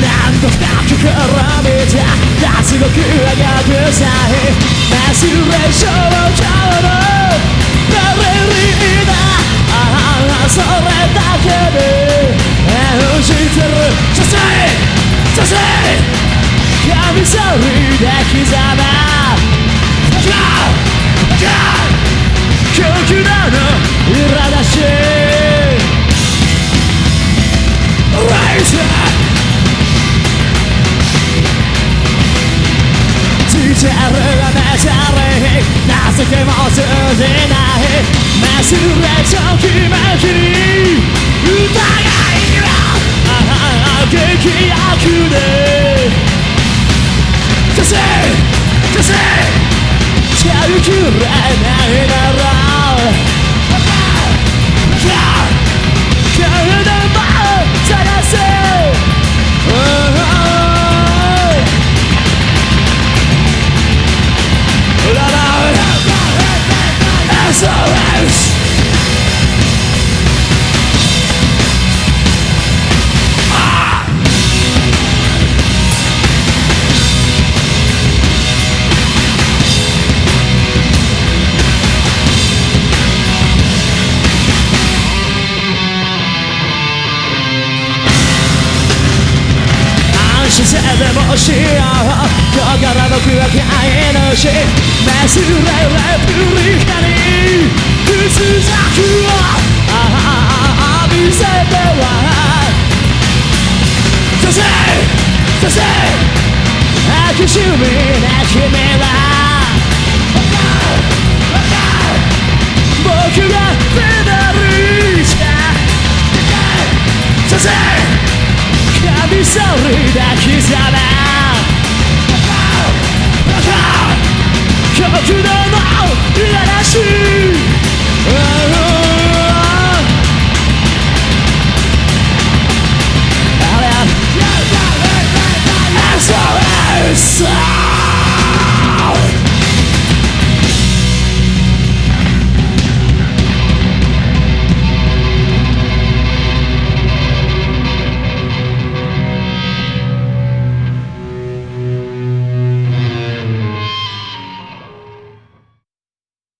何度深くから見た脱獄上がくさいマスレーションを今日のベリリーだああそれだけで演じてる女性女性カミソリで刻ませても通じないまっすぐ直まき疑いはああ激悪で消せ消せやるきらないならでもしよう心の僕は飼い主メスレレプリカに屈辱をああ見せては。そしてそして悪趣味な君それだけじゃな僕の